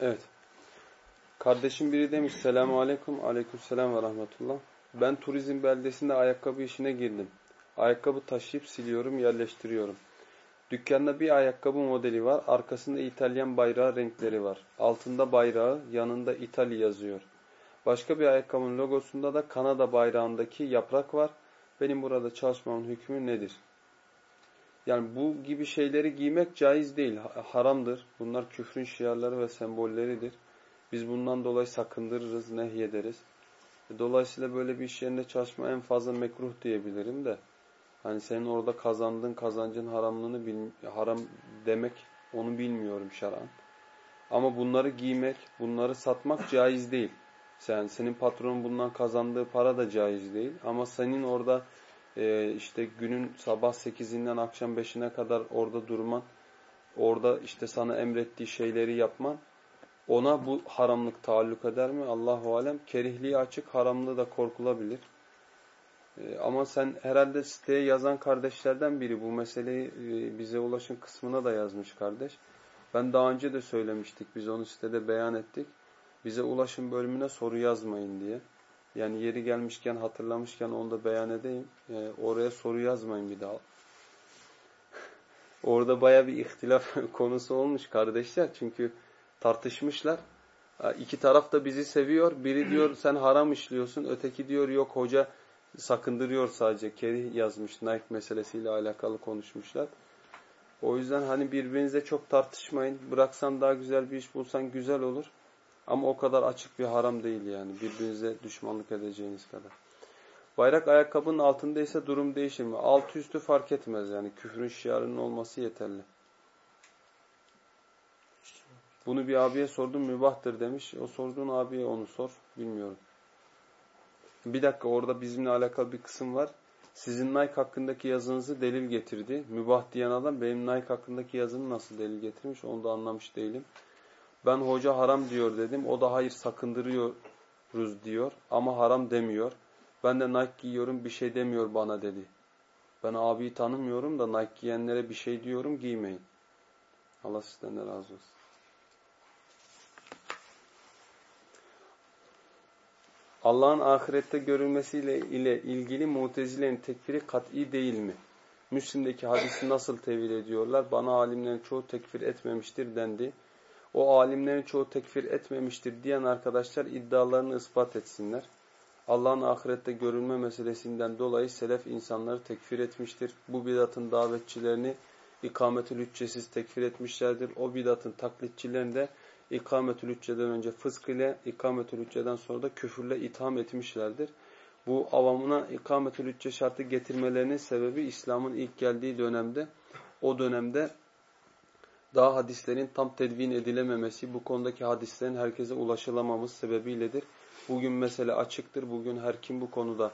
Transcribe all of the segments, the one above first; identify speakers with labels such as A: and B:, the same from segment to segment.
A: Evet. Kardeşim biri demiş selamu aleyküm aleyküm selam ve rahmetullah. Ben turizm beldesinde ayakkabı işine girdim. Ayakkabı taşıyıp siliyorum yerleştiriyorum. Dükkanda bir ayakkabı modeli var. Arkasında İtalyan bayrağı renkleri var. Altında bayrağı yanında İtalya yazıyor. Başka bir ayakkabının logosunda da Kanada bayrağındaki yaprak var. Benim burada çalışmamın hükmü nedir? Yani bu gibi şeyleri giymek caiz değil, haramdır. Bunlar küfrün şiarları ve sembolleridir. Biz bundan dolayı sakındırırız, nehyederiz. E, dolayısıyla böyle bir iş yerinde çalışma en fazla mekruh diyebilirim de. Hani senin orada kazandığın kazancın haramlığını bil, haram demek onu bilmiyorum şaran. Ama bunları giymek, bunları satmak caiz değil. Sen senin patronun bundan kazandığı para da caiz değil. Ama senin orada e, işte günün sabah 8'inden akşam 5'ine kadar orada durman, orada işte sana emrettiği şeyleri yapman ona bu haramlık taalluk eder mi? Allahu alem. Kerihliği açık, haramlığı da korkulabilir. E, ama sen herhalde siteye yazan kardeşlerden biri bu meseleyi e, bize ulaşın kısmına da yazmış kardeş. Ben daha önce de söylemiştik. Biz onu sitede beyan ettik. Bize ulaşım bölümüne soru yazmayın diye. Yani yeri gelmişken, hatırlamışken onu da beyan edeyim. E, oraya soru yazmayın bir daha. Orada baya bir ihtilaf konusu olmuş kardeşler. Çünkü tartışmışlar. İki taraf da bizi seviyor. Biri diyor sen haram işliyorsun. Öteki diyor yok hoca sakındırıyor sadece. Kerih yazmış. Nike meselesiyle alakalı konuşmuşlar. O yüzden hani birbirinize çok tartışmayın. Bıraksan daha güzel bir iş bulsan güzel olur. Ama o kadar açık bir haram değil yani. Birbirinize düşmanlık edeceğiniz kadar. Bayrak ayakkabının altındaysa durum değişir mi? Altı üstü fark etmez yani. Küfrün şiarının olması yeterli. Bunu bir abiye sordum mübahtır demiş. O sorduğun abiye onu sor. Bilmiyorum. Bir dakika orada bizimle alakalı bir kısım var. Sizin Nike hakkındaki yazınızı delil getirdi. Mübah diyen adam benim Nike hakkındaki yazımı nasıl delil getirmiş onu da anlamış değilim. Ben hoca haram diyor dedim. O da hayır sakındırıyoruz diyor ama haram demiyor. Ben de Nike giyiyorum bir şey demiyor bana dedi. Ben abiyi tanımıyorum da Nike giyenlere bir şey diyorum giymeyin. Allah sizden de razı olsun. Allah'ın ahirette görülmesiyle ile ilgili mutezilerin tekfiri kat'i değil mi? Müslim'deki hadisi nasıl tevil ediyorlar? Bana alimlerin çoğu tekfir etmemiştir dendi. O alimlerin çoğu tekfir etmemiştir diyen arkadaşlar iddialarını ispat etsinler. Allah'ın ahirette görülme meselesinden dolayı selef insanları tekfir etmiştir. Bu bidatın davetçilerini ikametül hüccesiz tekfir etmişlerdir. O bidatın taklitçilerini de ikametül hücceden önce fısk ile ikametül hücceden sonra da küfürle itham etmişlerdir. Bu avamına ikametül hücce şartı getirmelerinin sebebi İslam'ın ilk geldiği dönemde o dönemde daha hadislerin tam tedvin edilememesi, bu konudaki hadislerin herkese ulaşılamaması sebebiyledir. Bugün mesele açıktır. Bugün her kim bu konuda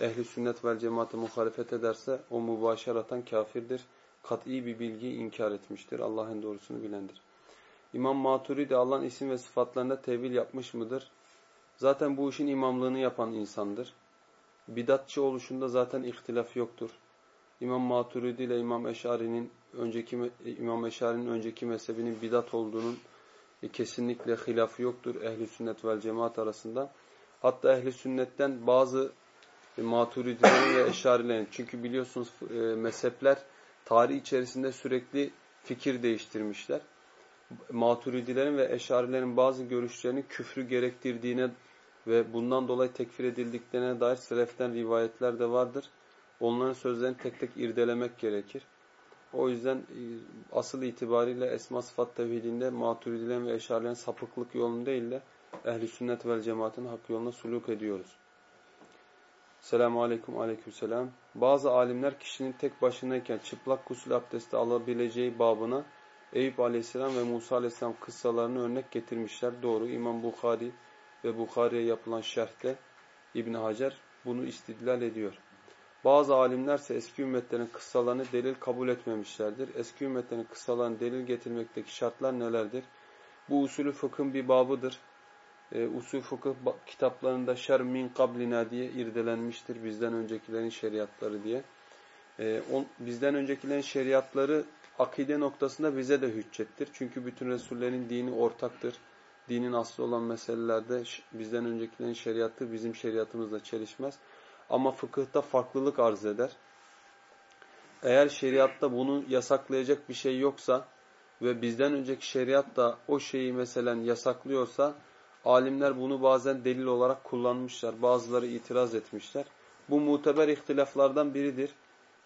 A: ehli sünnet vel cemaate muhalefet ederse o mübaşeratan kafirdir. Kat'i bir bilgiyi inkar etmiştir. Allah'ın doğrusunu bilendir. İmam Maturidi Allah'ın isim ve sıfatlarında tevil yapmış mıdır? Zaten bu işin imamlığını yapan insandır. Bidatçı oluşunda zaten ihtilaf yoktur. İmam Maturidi ile İmam Eşari'nin önceki İmam Eşari'nin önceki mezhebinin bidat olduğunun e, kesinlikle hilafı yoktur ehli sünnet vel cemaat arasında. Hatta ehli sünnetten bazı e, Maturidilerin ve Eşarilerin çünkü biliyorsunuz e, mezhepler tarih içerisinde sürekli fikir değiştirmişler. Maturidilerin ve Eşarilerin bazı görüşlerinin küfrü gerektirdiğine ve bundan dolayı tekfir edildiklerine dair seleften rivayetler de vardır. Onların sözlerini tek tek irdelemek gerekir. O yüzden e, asıl itibariyle esma sıfat tevhidinde maturidilerin ve eşarilerin sapıklık yolunu değil de ehli sünnet vel cemaatin hak yoluna suluk ediyoruz. Selamun aleyküm aleyküm selam. Bazı alimler kişinin tek başınayken çıplak gusül abdesti alabileceği babına Eyüp aleyhisselam ve Musa aleyhisselam kıssalarını örnek getirmişler. Doğru. İmam Bukhari ve Bukhari'ye yapılan şerhte İbn Hacer bunu istidlal ediyor. Bazı alimler ise eski ümmetlerin kıssalarını delil kabul etmemişlerdir. Eski ümmetlerin kıssalarını delil getirmekteki şartlar nelerdir? Bu usulü fıkhın bir babıdır. E, usul fıkıh kitaplarında şer min kablina diye irdelenmiştir. Bizden öncekilerin şeriatları diye. E, on, bizden öncekilerin şeriatları akide noktasında bize de hüccettir. Çünkü bütün Resullerin dini ortaktır. dinin aslı olan meselelerde bizden öncekilerin şeriatı bizim şeriatımızla çelişmez. Ama fıkıhta farklılık arz eder. Eğer şeriatta bunu yasaklayacak bir şey yoksa ve bizden önceki şeriat da o şeyi mesela yasaklıyorsa alimler bunu bazen delil olarak kullanmışlar. Bazıları itiraz etmişler. Bu muteber ihtilaflardan biridir.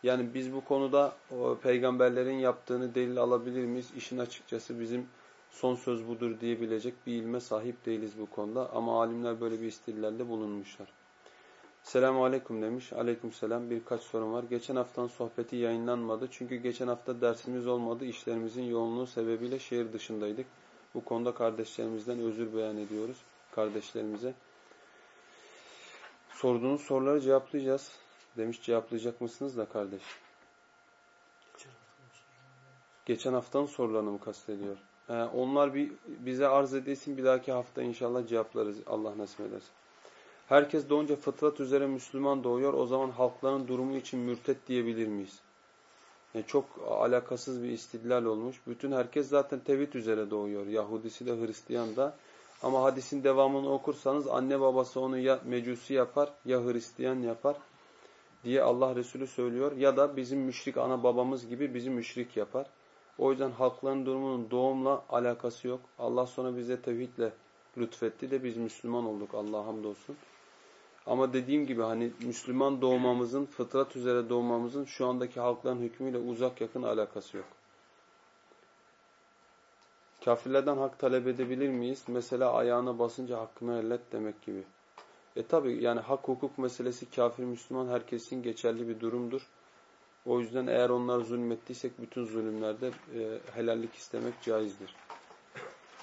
A: Yani biz bu konuda o, peygamberlerin yaptığını delil alabilir miyiz? İşin açıkçası bizim son söz budur diyebilecek bir ilme sahip değiliz bu konuda. Ama alimler böyle bir istillerde bulunmuşlar. Selamun Aleyküm demiş. Aleyküm selam. Birkaç sorun var. Geçen haftanın sohbeti yayınlanmadı. Çünkü geçen hafta dersimiz olmadı. İşlerimizin yoğunluğu sebebiyle şehir dışındaydık. Bu konuda kardeşlerimizden özür beyan ediyoruz. Kardeşlerimize. Sorduğunuz soruları cevaplayacağız. Demiş cevaplayacak mısınız da kardeş? Geçen haftanın sorularını mı kastediyor? Ee, onlar bir bize arz edilsin bir dahaki hafta inşallah cevaplarız Allah nasip ederse. Herkes doğunca fıtrat üzere Müslüman doğuyor. O zaman halkların durumu için mürtet diyebilir miyiz? Yani çok alakasız bir istidlal olmuş. Bütün herkes zaten tevhid üzere doğuyor. Yahudisi de Hristiyan da. Ama hadisin devamını okursanız anne babası onu ya mecusi yapar ya Hristiyan yapar diye Allah Resulü söylüyor. Ya da bizim müşrik ana babamız gibi bizi müşrik yapar. O yüzden halkların durumunun doğumla alakası yok. Allah sonra bize tevhidle lütfetti de biz Müslüman olduk Allah'a hamdolsun. Ama dediğim gibi hani Müslüman doğmamızın, fıtrat üzere doğmamızın şu andaki halkların hükmüyle uzak yakın alakası yok. Kafirlerden hak talep edebilir miyiz? Mesela ayağına basınca hakkını ellet demek gibi. E tabi yani hak hukuk meselesi kafir Müslüman herkesin geçerli bir durumdur. O yüzden eğer onlar zulmettiysek bütün zulümlerde e, helallik istemek caizdir.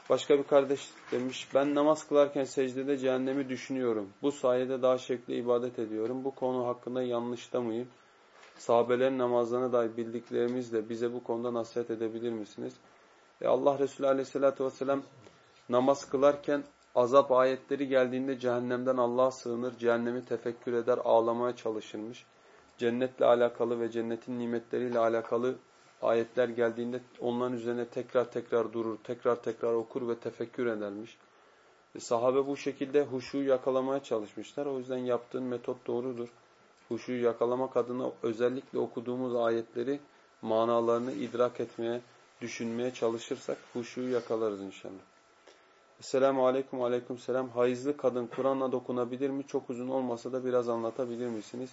A: Başka bir kardeş demiş, ben namaz kılarken secdede cehennemi düşünüyorum. Bu sayede daha şevkle ibadet ediyorum. Bu konu hakkında yanlışta mıyım? Sahabelerin namazlarına dair bildiklerimizle bize bu konuda nasihat edebilir misiniz? E Allah Resulü aleyhissalatü vesselam namaz kılarken azap ayetleri geldiğinde cehennemden Allah'a sığınır, cehennemi tefekkür eder, ağlamaya çalışırmış. Cennetle alakalı ve cennetin nimetleriyle alakalı ayetler geldiğinde onların üzerine tekrar tekrar durur, tekrar tekrar okur ve tefekkür edermiş. E, sahabe bu şekilde huşuyu yakalamaya çalışmışlar. O yüzden yaptığın metot doğrudur. Huşuyu yakalamak adına özellikle okuduğumuz ayetleri manalarını idrak etmeye, düşünmeye çalışırsak huşuyu yakalarız inşallah. Esselamu Aleyküm Aleyküm Selam. Hayızlı kadın Kur'an'la dokunabilir mi? Çok uzun olmasa da biraz anlatabilir misiniz?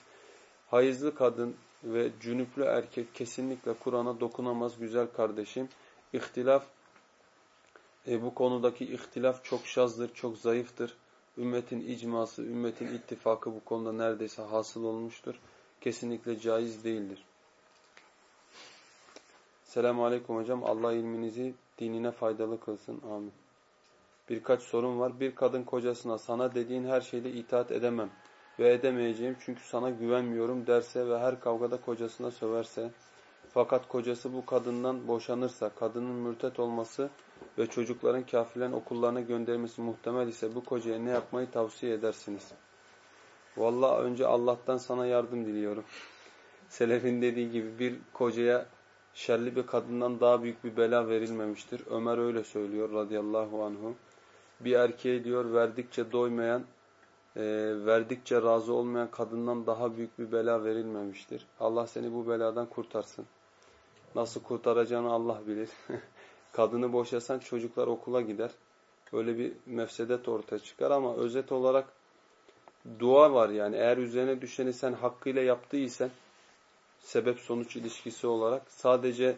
A: Hayızlı kadın ve cünüplü erkek kesinlikle Kur'an'a dokunamaz güzel kardeşim. İhtilaf, e, bu konudaki ihtilaf çok şazdır, çok zayıftır. Ümmetin icması, ümmetin ittifakı bu konuda neredeyse hasıl olmuştur. Kesinlikle caiz değildir. Selamun Aleyküm hocam. Allah ilminizi dinine faydalı kılsın. Amin. Birkaç sorun var. Bir kadın kocasına sana dediğin her şeyle itaat edemem ve edemeyeceğim çünkü sana güvenmiyorum derse ve her kavgada kocasına söverse fakat kocası bu kadından boşanırsa kadının mürtet olması ve çocukların kafirlerin okullarına göndermesi muhtemel ise bu kocaya ne yapmayı tavsiye edersiniz? Vallahi önce Allah'tan sana yardım diliyorum. Selefin dediği gibi bir kocaya şerli bir kadından daha büyük bir bela verilmemiştir. Ömer öyle söylüyor radıyallahu anhu. Bir erkeğe diyor verdikçe doymayan e, verdikçe razı olmayan kadından daha büyük bir bela verilmemiştir. Allah seni bu beladan kurtarsın. Nasıl kurtaracağını Allah bilir. Kadını boşasan çocuklar okula gider. Böyle bir mefsedet ortaya çıkar ama özet olarak dua var yani. Eğer üzerine düşeni sen hakkıyla yaptıysan sebep sonuç ilişkisi olarak sadece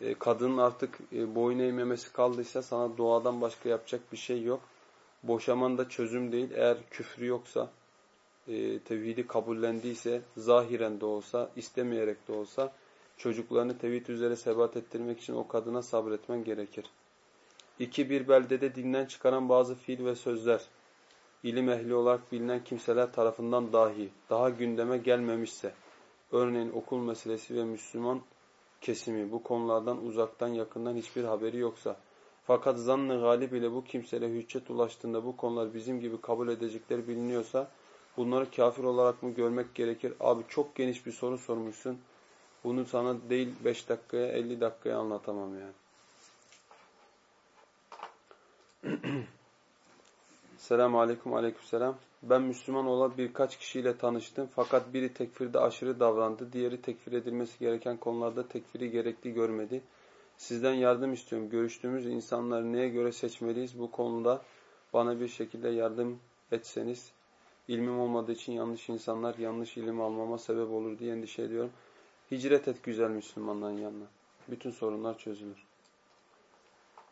A: e, kadının artık e, boyun eğmemesi kaldıysa sana duadan başka yapacak bir şey yok. Boşaman da çözüm değil. Eğer küfrü yoksa, e, tevhidi kabullendiyse, zahiren de olsa, istemeyerek de olsa çocuklarını tevhid üzere sebat ettirmek için o kadına sabretmen gerekir. İki bir beldede dinden çıkaran bazı fiil ve sözler, ilim ehli olarak bilinen kimseler tarafından dahi daha gündeme gelmemişse, örneğin okul meselesi ve Müslüman kesimi bu konulardan uzaktan yakından hiçbir haberi yoksa, fakat zannı galip ile bu kimselere hüccet ulaştığında bu konular bizim gibi kabul edecekleri biliniyorsa bunları kafir olarak mı görmek gerekir? Abi çok geniş bir soru sormuşsun. Bunu sana değil 5 dakikaya 50 dakikaya anlatamam yani. Selamun Aleyküm Aleykümselam. Ben Müslüman olan birkaç kişiyle tanıştım fakat biri tekfirde aşırı davrandı, diğeri tekfir edilmesi gereken konularda tekfiri gerekli görmedi. Sizden yardım istiyorum. Görüştüğümüz insanları neye göre seçmeliyiz? Bu konuda bana bir şekilde yardım etseniz. İlmim olmadığı için yanlış insanlar yanlış ilim almama sebep olur diye endişe ediyorum. Hicret et güzel Müslümanların yanına. Bütün sorunlar çözülür.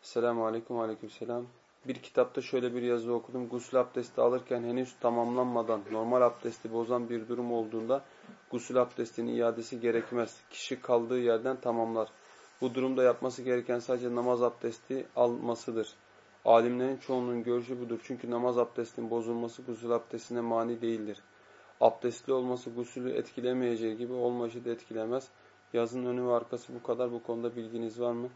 A: Selamun Aleyküm Aleykümselam. Bir kitapta şöyle bir yazı okudum. Gusül abdesti alırken henüz tamamlanmadan normal abdesti bozan bir durum olduğunda gusül abdestinin iadesi gerekmez. Kişi kaldığı yerden tamamlar. Bu durumda yapması gereken sadece namaz abdesti almasıdır. Alimlerin çoğunun görüşü budur. Çünkü namaz abdestinin bozulması gusül abdestine mani değildir. Abdestli olması gusülü etkilemeyeceği gibi olmayışı da etkilemez. Yazın önü ve arkası bu kadar. Bu konuda bilginiz var mı?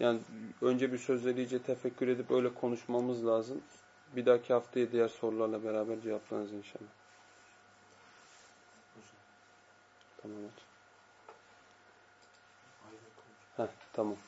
A: Yani önce bir sözleri iyice tefekkür edip öyle konuşmamız lazım. Bir dahaki haftaya diğer sorularla beraber cevaplarız inşallah. Tamam hadi. Heh, tamam.